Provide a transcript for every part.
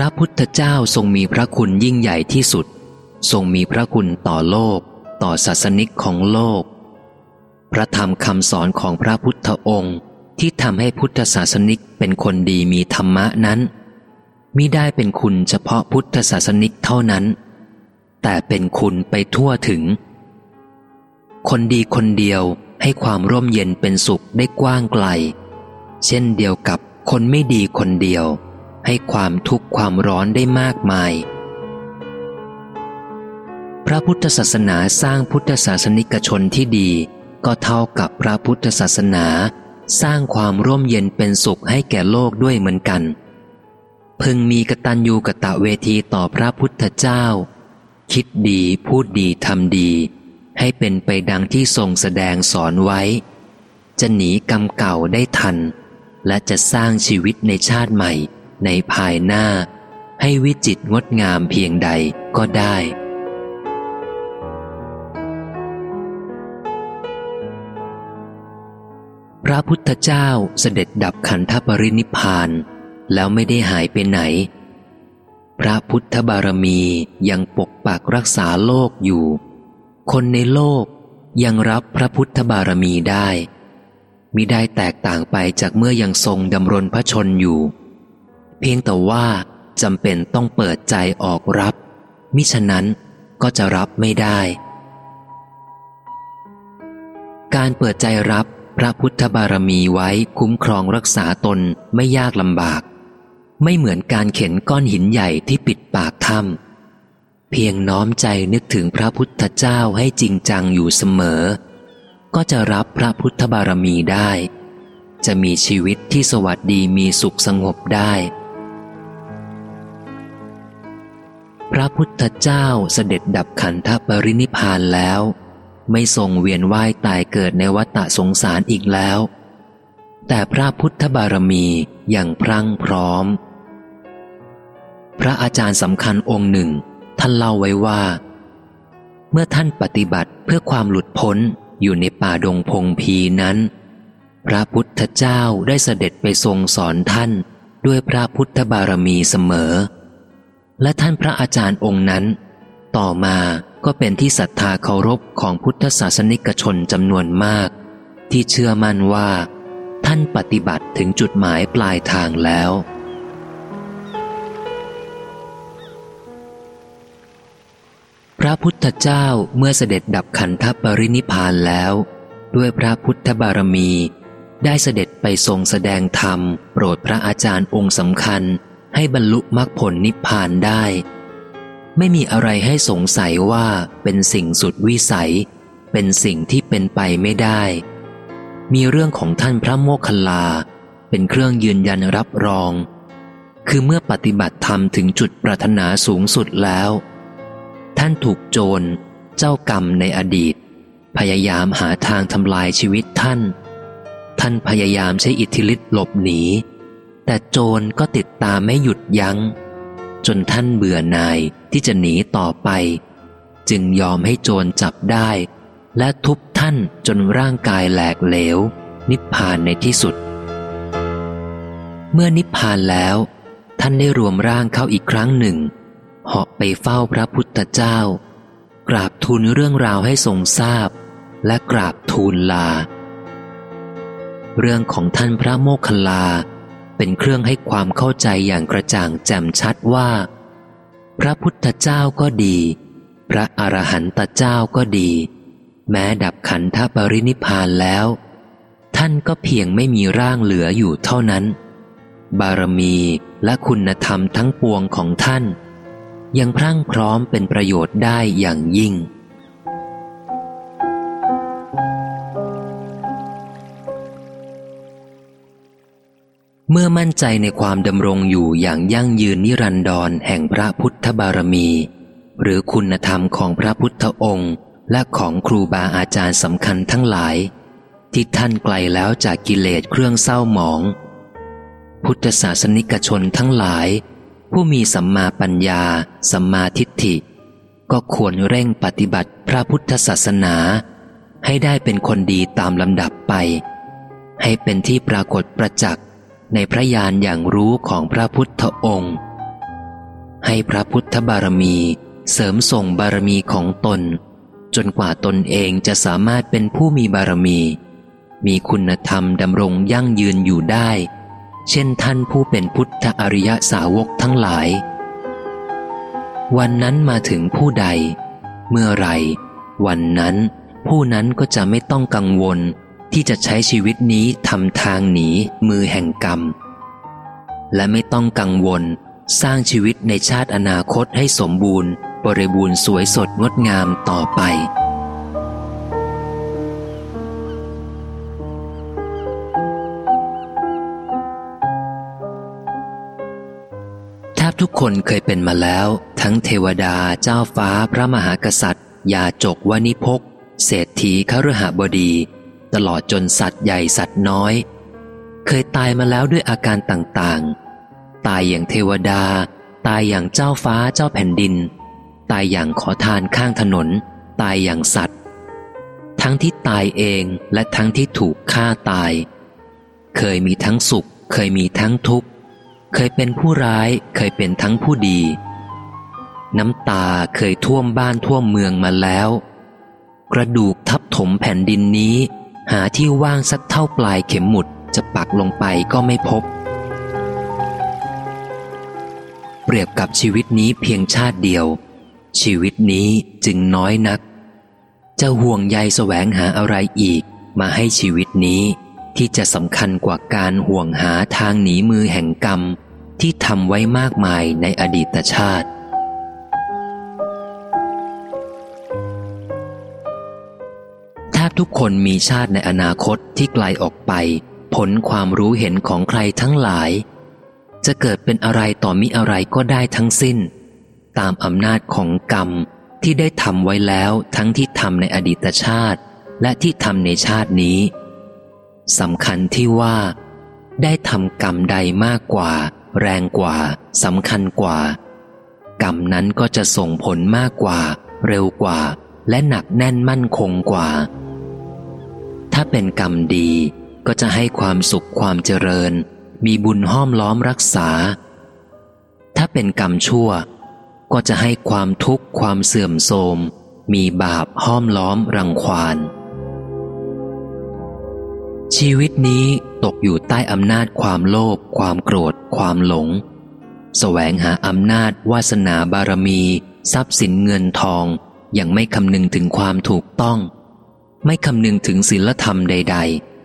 ระพุทธเจ้าทรงมีพระคุณยิ่งใหญ่ที่สุด ทรงมีพระคุณต่อโลก ต่อศาสนิกของโลก พระธรรมคำสอนของพระพุทธองค์ที่ทำให้พุทธศาสนิกเป็นคนดีมีธรรมะนั้นมิได้เป็นคุณเฉพาะพุทธศาสนิกเท่านั้น แต่เป็นคุณไปทั่วถึง คนดีคนเดียวให้ความร่มเย็นเป็นสุขได้กว้างไกล เช่นเดียวกับคนไม่ดีคนเดียว ให้ความทุกข์ความร้อนได้มากมาย พระพุทธศาสนาสร้างพุทธศาสนิกชนที่ดี ก็เท่ากับพระพุทธศาสนา สร้างความร่มเย็นเป็นสุขให้แก่โลกด้วยเหมือนกัน พึงมีกตัญญูกะตะเวทีต่อพระพุทธเจ้า คิดดีพูดดีทำดี ให้เป็นไปดังที่ทรงแสดงสอนไว้ จะหนีกรรมเก่าได้ทัน และจะสร้างชีวิตในชาติใหม่ ในภายหน้า ให้วิจิตงดงามเพียงใดก็ได้ พระพุทธเจ้าเสด็จดับขันธปรินิพาน แล้วไม่ได้หายไปไหน พระพุทธบารมียังปกปักรักษาโลกอยู่ คนในโลกยังรับพระพุทธบารมีได้มิได้แตกต่างไปจากเมื่อยังทรงดำรงพระชนอยู่ เพียงแต่ว่าจำเป็นต้องเปิดใจออกรับ มิฉะนั้นก็จะรับไม่ได้ การเปิดใจรับพระพุทธบารมีไว้คุ้มครองรักษาตนไม่ยากลำบาก ไม่เหมือนการเข็นก้อนหินใหญ่ที่ปิดปากถ้ำเพียงน้อมใจนึกถึงพระพุทธเจ้าให้จริงจังอยู่เสมอ ก็จะรับพระพุทธบารมีได้ จะมีชีวิตที่สวัสดีมีสุขสงบได้ พระพุทธเจ้าเสด็จดับขันธปรินิพานแล้ว ไม่ทรงเวียนว่ายตายเกิดในวัฏสงสารอีกแล้ว แต่พระพุทธบารมีอย่างพรั่งพร้อม พระอาจารย์สำคัญองค์หนึ่ง ท่านเล่าไว้ว่า เมื่อท่านปฏิบัติเพื่อความหลุดพ้นอยู่ในป่าดงพงพีนั้น พระพุทธเจ้าได้เสด็จไปทรงสอนท่านด้วยพระพุทธบารมีเสมอ และท่านพระอาจารย์องค์นั้น ต่อมาก็เป็นที่ศรัทธาเคารพของพุทธศาสนิกชนจำนวนมาก ที่เชื่อมั่นว่า ท่านปฏิบัติถึงจุดหมายปลายทางแล้ว พระพุทธเจ้าเมื่อเสด็จดับขันธปรินิพานแล้ว ด้วยพระพุทธบารมี ได้เสด็จไปทรงแสดงธรรม โปรดพระอาจารย์องค์สำคัญ ให้บรรลุมรรคผลนิพพานได้ ไม่มีอะไรให้สงสัยว่าเป็นสิ่งสุดวิสัย เป็นสิ่งที่เป็นไปไม่ได้ มีเรื่องของท่านพระโมคคัลลา เป็นเครื่องยืนยันรับรอง คือเมื่อปฏิบัติธรรมถึงจุดปรารถนาสูงสุดแล้ว ท่านถูกโจร เจ้ากรรมในอดีต พยายามหาทางทำลายชีวิตท่าน ท่านพยายามใช้อิทธิฤทธิ์หลบหนี แต่โจรก็ติดตามไม่หยุดยัง้ง จนท่านเบื่อหน่ายที่จะหนีต่อไป จึงยอมให้โจรจับได้ และทุบท่านจนร่างกายแหลกเหลว นิพพานในที่สุด เมื่อนิพพานแล้ว ท่านได้รวมร่างเข้าอีกครั้งหนึ่งเหาะไปเฝ้าพระพุทธเจ้า กราบทูลเรื่องราวให้ทรงทราบ และกราบทูลลา เรื่องของท่านพระโมคคัลลา เป็นเครื่องให้ความเข้าใจอย่างกระจ่างแจ่มชัดว่า พระพุทธเจ้าก็ดี พระอรหันตเจ้าก็ดี แม้ดับขันธปรินิพพานแล้ว ท่านก็เพียงไม่มีร่างเหลืออยู่เท่านั้น บารมีและคุณธรรมทั้งปวงของท่าน ยังพรั่งพร้อมเป็นประโยชน์ได้อย่างยิ่ง เมื่อมั่นใจในความดำรงอยู่อย่างยั่งยืนนิรันดรแห่งพระพุทธบารมี หรือคุณธรรมของพระพุทธองค์ และของครูบาอาจารย์สำคัญทั้งหลาย ที่ท่านไกลแล้วจากกิเลสเครื่องเศร้าหมอง พุทธศาสนิกชนทั้งหลาย ผู้มีสัมมาปัญญา สัมมาทิฏฐิ ก็ควรเร่งปฏิบัติพระพุทธศาสนา ให้ได้เป็นคนดีตามลำดับไป ให้เป็นที่ปรากฏประจักษ์ ในพระญาณอย่างรู้ของพระพุทธองค์ ให้พระพุทธบารมีเสริมส่งบารมีของตน จนกว่าตนเองจะสามารถเป็นผู้มีบารมี มีคุณธรรมดำรงยั่งยืนอยู่ได้ เช่นท่านผู้เป็นพุทธอริยสาวกทั้งหลาย วันนั้นมาถึงผู้ใด เมื่อไรวันนั้นผู้นั้นก็จะไม่ต้องกังวล ที่จะใช้ชีวิตนี้ทำทางหนีมือแห่งกรรม และไม่ต้องกังวลสร้างชีวิตในชาติอนาคตให้สมบูรณ์ บริบูรณ์สวยสดงดงามต่อไปแทบทุกคนเคยเป็นมาแล้ว ทั้งเทวดาเจ้าฟ้าพระมหากษัตริย์ยาจกวานิพก เศรษฐีคฤหบดี ตลอดจนสัตว์ใหญ่สัตว์น้อย เคยตายมาแล้วด้วยอาการต่างๆ ตายอย่างเทวดา ตายอย่างเจ้าฟ้าเจ้าแผ่นดิน ตายอย่างขอทานข้างถนน ตายอย่างสัตว์ ทั้งที่ตายเองและทั้งที่ถูกฆ่าตาย เคยมีทั้งสุข เคยมีทั้งทุกข์ เคยเป็นผู้ร้าย เคยเป็นทั้งผู้ดี น้ำตาเคยท่วมบ้านท่วมเมืองมาแล้ว กระดูกทับถมแผ่นดินนี้ หาที่ว่างสักเท่าปลายเข็มหมุดจะปักลงไปก็ไม่พบ เปรียบกับชีวิตนี้เพียงชาติเดียว ชีวิตนี้จึงน้อยนัก จะห่วงใยแสวงหาอะไรอีกมาให้ชีวิตนี้ที่จะสำคัญกว่าการห่วงหาทางหนีมือแห่งกรรม ที่ทำไว้มากมายในอดีตชาติ บทุกคนมีชาติในอนาคตที่ไกลออกไป ผลความรู้เห็นของใครทั้งหลาย จะเกิดเป็นอะไรต่อมิอะไรก็ได้ทั้งสิ้น ตามอำนาจของกรรมที่ได้ทำไว้แล้วทั้งที่ทำในอดีตชาติ และที่ทำในชาตินี้สำคัญที่ว่า ได้ทำกรรมใดมากกว่า แรงกว่าสำคัญกว่า กรรมนั้นก็จะส่งผลมากกว่า เร็วกว่า และหนักแน่นมั่นคงกว่า ถ้าเป็นกรรมดีก็จะให้ความสุขความเจริญ มีบุญห้อมล้อมรักษา ถ้าเป็นกรรมชั่ว ก็จะให้ความทุกข์ความเสื่อมโทรม มีบาปห้อมล้อมรังควานชีวิตนี้ตกอยู่ใต้อำนาจความโลภความโกรธ ความหลง แสวงหาอำนาจวาสนาบารมี ทรัพย์สินเงินทองอย่างไม่คำนึงถึงความถูกต้อง ไม่คำนึงถึงศีลธรรมใด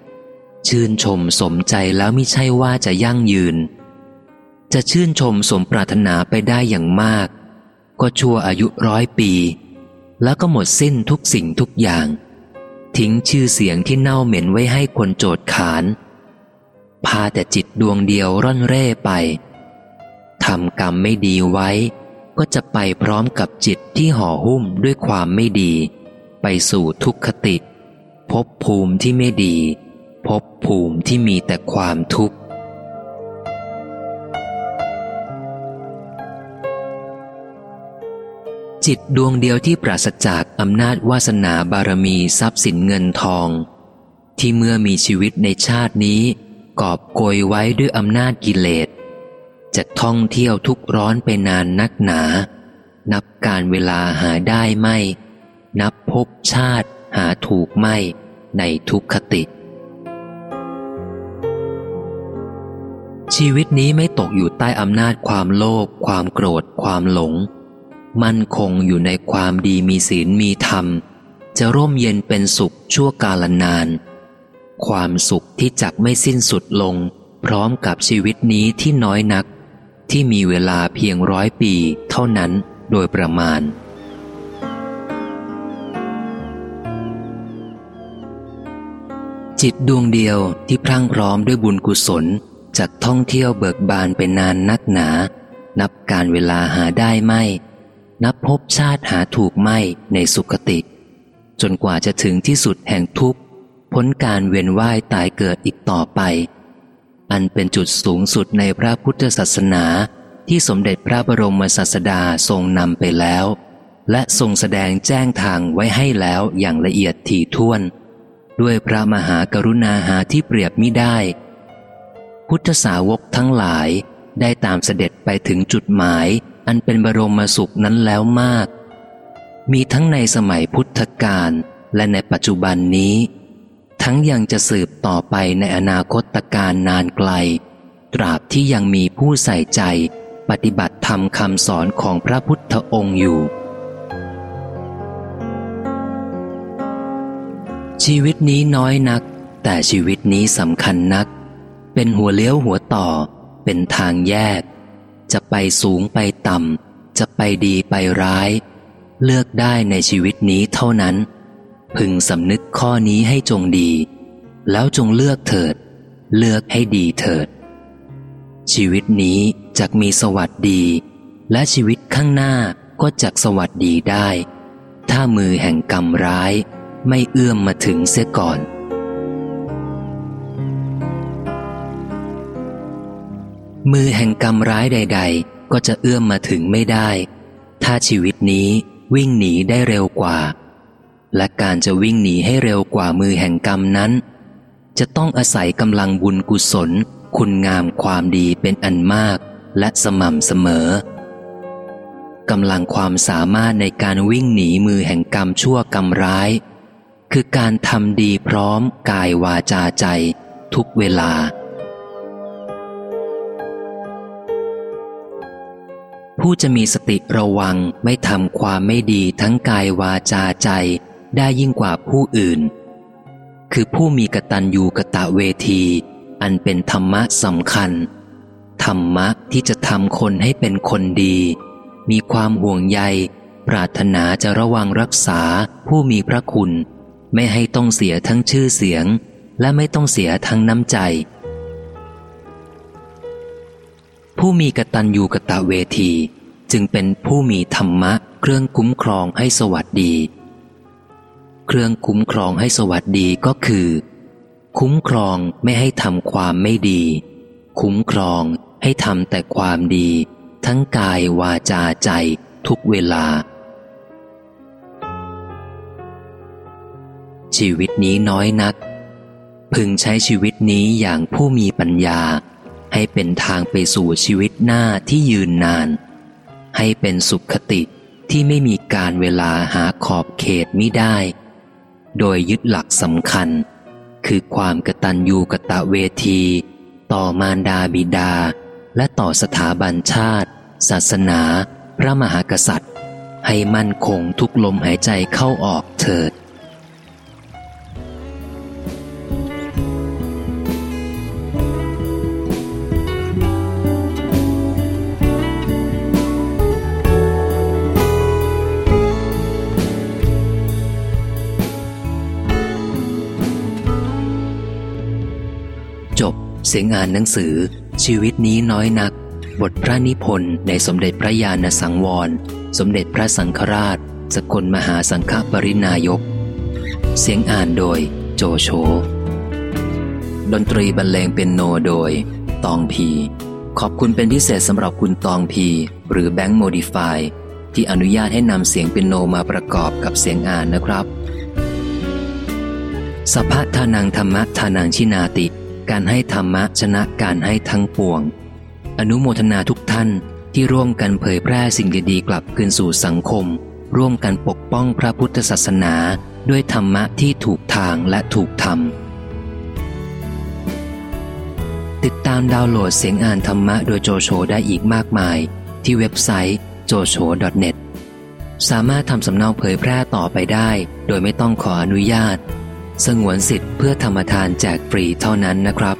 ๆ ชื่นชมสมใจแล้วไม่ใช่ว่าจะยั่งยืน จะชื่นชมสมปรารถนาไปได้อย่างมาก ก็ชั่วอายุร้อยปี แล้วก็หมดสิ้นทุกสิ่งทุกอย่าง ทิ้งชื่อเสียงที่เน่าเหม็นไว้ให้คนโจดขาน พาแต่จิตดวงเดียวร่อนเร่ไปทำกรรมไม่ดีไว้ ก็จะไปพร้อมกับจิตที่ห่อหุ้มด้วยความไม่ดี ไปสู่ทุกขติภพภูมิที่ไม่ดีภพภูมิที่มีแต่ความทุกข์ จิตดวงเดียวที่ปราศจากอำนาจวาสนาบารมีทรัพย์สินเงินทอง ที่เมื่อมีชีวิตในชาตินี้ กอบโกยไว้ด้วยอำนาจกิเลสจะท่องเที่ยวทุกร้อนไปนานนักหนา นับการเวลาหาได้ไม่ นับพบชาติหาถูกไม่ในทุกขติ ชีวิตนี้ไม่ตกอยู่ใต้อำนาจความโลภความโกรธ ความหลง มั่นคงอยู่ในความดีมีศีลมีธรรม จะร่มเย็นเป็นสุขชั่วกาลนาน ความสุขที่จักไม่สิ้นสุดลง พร้อมกับชีวิตนี้ที่น้อยนัก ที่มีเวลาเพียงร้อยปีเท่านั้นโดยประมาณ จิตดวงเดียวที่พรั่งพร้อมด้วยบุญกุศลจากท่องเที่ยวเบิกบานไปนานนักหนา นับการเวลาหาได้ไม่ นับพบชาติหาถูกไม่ในสุคติ จนกว่าจะถึงที่สุดแห่งทุกข์พ้นการเวียนว่ายตายเกิดอีกต่อไป อันเป็นจุดสูงสุดในพระพุทธศาสนาที่สมเด็จพระบรมศาสดาทรงนำไปแล้ว และทรงแสดงแจ้งทางไว้ให้แล้วอย่างละเอียดถี่ถ้วน ด้วยพระมหากรุณาหาที่เปรียบมิได้ พุทธสาวกทั้งหลายได้ตามเสด็จไปถึงจุดหมาย อันเป็นบรมสุขนั้นแล้วมาก มีทั้งในสมัยพุทธกาลและในปัจจุบันนี้ ทั้งยังจะสืบต่อไปในอนาคตการนานไกล ตราบที่ยังมีผู้ใส่ใจ ปฏิบัติธรรมคำสอนของพระพุทธองค์อยู่ ชีวิตนี้น้อยนัก แต่ชีวิตนี้สำคัญนัก เป็นหัวเลี้ยวหัวต่อ เป็นทางแยก จะไปสูงไปต่ำ จะไปดีไปร้าย เลือกได้ในชีวิตนี้เท่านั้น พึงสำนึกข้อนี้ให้จงดี แล้วจงเลือกเถิด เลือกให้ดีเถิด ชีวิตนี้จะมีสวัสดี และชีวิตข้างหน้าก็จะสวัสดีได้ ถ้ามือแห่งกรรมร้าย ไม่เอื้อมมาถึงเสียก่อน มือแห่งกรรมร้ายใด ๆ ก็จะเอื้อมมาถึงไม่ได้ ถ้าชีวิตนี้วิ่งหนีได้เร็วกว่า และการจะวิ่งหนีให้เร็วกว่ามือแห่งกรรมนั้น จะต้องอาศัยกำลังบุญกุศล คุณงามความดีเป็นอันมาก และสม่ำเสมอกำลังความสามารถในการวิ่งหนีมือแห่งกรรมชั่วกรรมร้าย คือการทำดีพร้อมกายวาจาใจ ทุกเวลา ผู้จะมีสติระวังไม่ทำความไม่ดีทั้งกายวาจาใจได้ยิ่งกว่าผู้อื่น คือผู้มีกตัญญูกะตะเวที อันเป็นธรรมะสำคัญ ธรรมะที่จะทำคนให้เป็นคนดี มีความห่วงใย ปรารถนาจะระวังรักษาผู้มีพระคุณ ไม่ให้ต้องเสียทั้งชื่อเสียง และไม่ต้องเสียทั้งน้ำใจ ผู้มีกตัญญูกะตะเวที จึงเป็นผู้มีธรรมะ เครื่องคุ้มครองให้สวัสดี เครื่องคุ้มครองให้สวัสดีก็คือ คุ้มครองไม่ให้ทำความไม่ดี คุ้มครองให้ทำแต่ความดี ทั้งกายวาจาใจทุกเวลา ชีวิตนี้น้อยนัก พึงใช้ชีวิตนี้อย่างผู้มีปัญญา ให้เป็นทางไปสู่ชีวิตหน้าที่ยืนนาน ให้เป็นสุขคติที่ไม่มีการเวลาหาขอบเขตมิได้ โดยยึดหลักสำคัญ คือความกตัญญูกะตะเวที ต่อมารดาบิดา และต่อสถาบันชาติ ศาสนา พระมหากษัตริย์ ให้มั่นคงทุกลมหายใจเข้าออกเถิด สียงอ่านหนังสือ ชีวิตนี้น้อยนัก บทพระนิพนธ์ในสมเด็จพระญาณสังวร สมเด็จพระสังฆราช สกลมหาสังฆปรินายก เสียงอ่านโดยโจโฉดนตรีบรรเลงเป็นโนโดย ตองพี ขอบคุณเป็นพิเศษสำหรับคุณตองพี หรือแบงค์โมดิฟายที่อนุญาตให้นำเสียงเป็นโนมาประกอบกับเสียงอ่านนะครับสัพพะทานังธรรมะทานังชินาติ การให้ธรรมะชนะการให้ทั้งปวง อนุโมทนาทุกท่านที่ร่วมกันเผยแพร่สิ่งดีๆกลับคืนสู่สังคม ร่วมกันปกป้องพระพุทธศาสนาด้วยธรรมะที่ถูกทางและถูกธรรม ติดตามดาวน์โหลดเสียงอ่านธรรมะโดยโจโฉได้อีกมากมาย ที่เว็บไซต์ jocho.net สามารถทำสำเนาเผยแพร่ต่อไปได้ โดยไม่ต้องขออนุญาต สงวนสิทธิ์เพื่อธรรมทานแจกฟรีเท่านั้นนะครับ